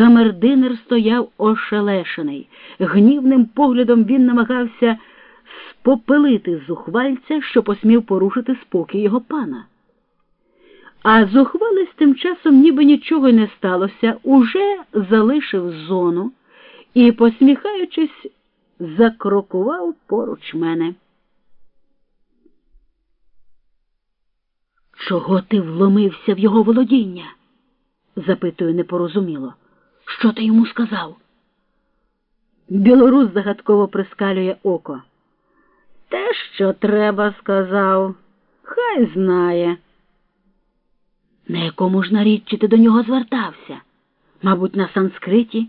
Камердинер стояв ошелешений. Гнівним поглядом він намагався спопелити зухвальця, що посмів порушити спокій його пана. А зухвалець тим часом ніби нічого й не сталося, уже залишив зону і, посміхаючись, закрокував поруч мене. Чого ти вломився в його володіння? запитую непорозуміло. Що ти йому сказав? Білорус загадково прискалює око. Те, що треба, сказав, хай знає. На якому ж наріччі ти до нього звертався? Мабуть, на санскриті?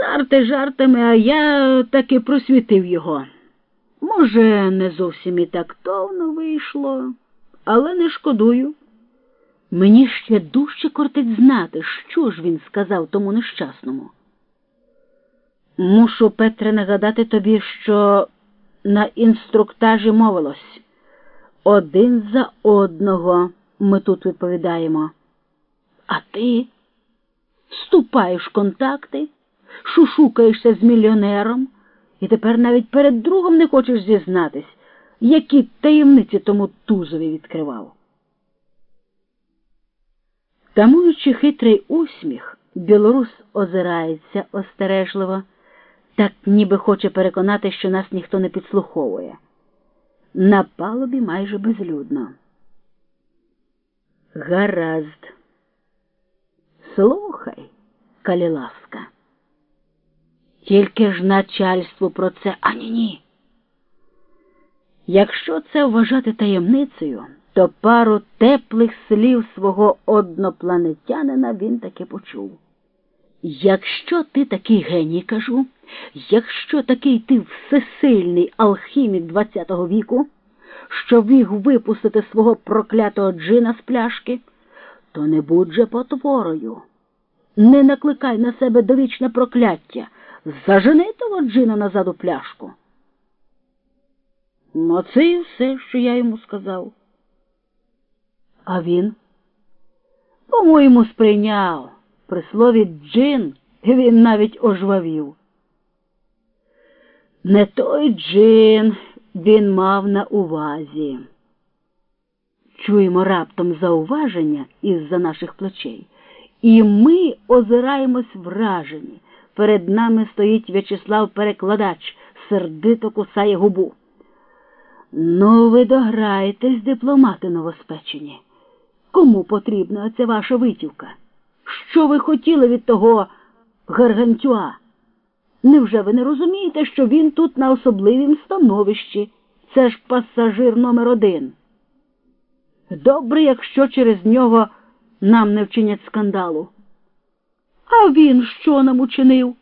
Жарти жартами, а я таки просвітив його. Може, не зовсім і тактовно вийшло, але не шкодую. Мені ще дужче кортить знати, що ж він сказав тому нещасному. Мушу, Петре, нагадати тобі, що на інструктажі мовилось один за одного ми тут відповідаємо. А ти вступаєш контакти, шушукаєшся з мільйонером і тепер навіть перед другом не хочеш зізнатись, які таємниці тому тузові відкривав. Тамуючи хитрий усміх, білорус озирається остережливо, так ніби хоче переконати, що нас ніхто не підслуховує. На палубі майже безлюдно. Гаразд. Слухай, калі ласка. Тільки ж начальству про це ані ні. Якщо це вважати таємницею, то пару теплих слів свого однопланетянина він таки почув. Якщо ти такий геній, кажу, якщо такий ти всесильний алхімік ХХ віку, що міг випустити свого проклятого джина з пляшки, то не будь же потворою. Не накликай на себе довічне прокляття, зажени того джина назад у пляшку. Оце і все, що я йому сказав. А він, по-моєму, сприйняв. При слові джин він навіть ожвавів. Не той джин він мав на увазі. Чуємо раптом зауваження із-за наших плечей, і ми озираємось вражені. Перед нами стоїть В'ячеслав Перекладач, сердито кусає губу. Ну, ви дограєтесь, дипломати новоспечені. Кому потрібна ця ваша витівка? Що ви хотіли від того Гаргантюа? Невже ви не розумієте, що він тут на особливім становищі? Це ж пасажир номер один. Добре, якщо через нього нам не вчинять скандалу. А він що нам учинив?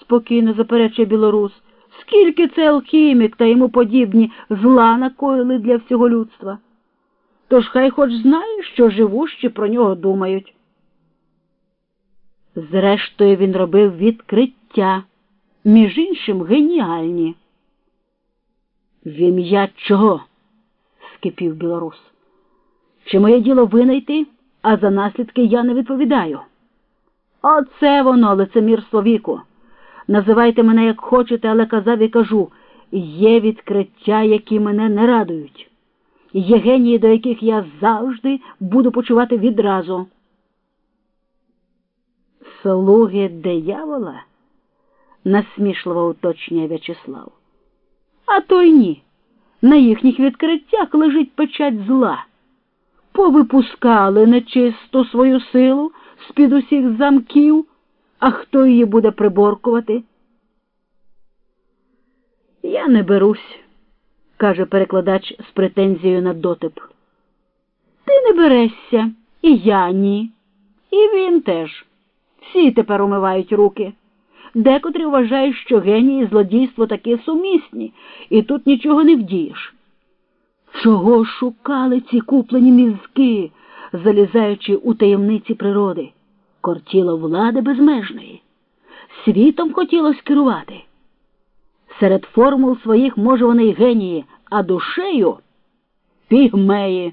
спокійно заперечує білорус. Скільки це алхімік та йому подібні зла накоїли для всього людства? Тож хай хоч знає, що живущі про нього думають. Зрештою, він робив відкриття, між іншим геніальні. В ім'я чого? скипів білорус. Чи моє діло винайти, а за наслідки я не відповідаю? Оце воно, лицемірство віку. Називайте мене як хочете, але казав і кажу є відкриття, які мене не радують. Є генії, до яких я завжди буду почувати відразу. Слуги диявола? насмішливо уточнює В'ячеслав. А то й ні. На їхніх відкриттях лежить печать зла. Повипускали нечисту свою силу з-під усіх замків, а хто її буде приборкувати? Я не берусь, каже перекладач з претензією на дотип. Ти не берешся, і я ні. І він теж. Всі тепер умивають руки. Декотрі вважають, що генії і злодійство такі сумісні, і тут нічого не вдієш. Чого шукали ці куплені мізки, залізаючи у таємниці природи? Кортіло влади безмежної. Світом хотілося керувати. Серед формул своїх, може, вони й генії, а душею пігмеї.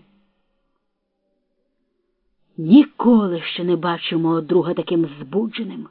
Ніколи ще не бачимо мого друга таким збудженим.